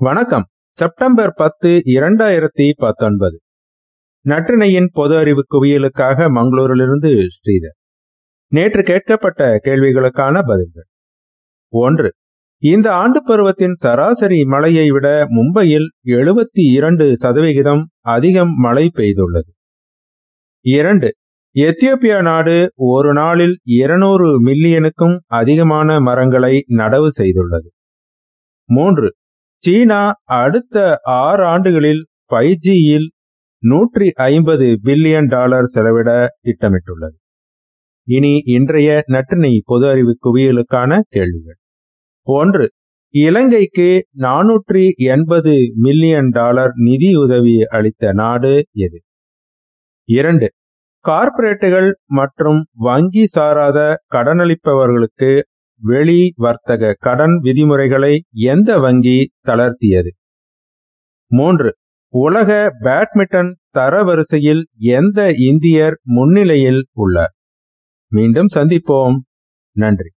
வணக்கம். செப்டம்பர் பத்து இரண்டாயிரத்தி பத்தொன்பது. நற்றினையின் பொது அறிவு குவியலுக்காக மங்களூரிலிருந்து ஸ்ரீதர். நேற்று கேட்கப்பட்ட கேள்விகளுக்கான பதில்கள். ஒன்று இந்த ஆண்டு பருவத்தின் சராசரி மழையை விட மும்பையில் எழுபத்தி இரண்டு சதவிகிதம் அதிகம் மழை பெய்துள்ளது. இரண்டு எத்தியோப்பியா நாடு ஒரு நாளில் இருநூறு மில்லியனுக்கும் அதிகமான மரங்களை நடவு செய்துள்ளது. மூன்று சீனா அடுத்த ஆறு ஆண்டுகளில் ஃபைவ் ஜியில் நூற்றி ஐம்பது பில்லியன் டாலர் செலவிட திட்டமிட்டுள்ளது. இனி இன்றைய நட்டினை பொது அறிவு குவியலுக்கான கேள்விகள். ஒன்று இலங்கைக்கு நானூற்றி எண்பது மில்லியன் டாலர் நிதியுதவி அளித்த நாடு எது? இரண்டு கார்ப்பரேட்டுகள் மற்றும் வங்கி சாராத கடனளிப்பவர்களுக்கு வெளி வர்த்தக கடன் விதிமுறைகளை எந்த வங்கி தளர்த்தியது? மூன்று. உலக பேட்மிண்டன் தரவரிசையில் எந்த இந்தியர் முன்னிலையில் உள்ளார்? மீண்டும் சந்திப்போம். நன்றி.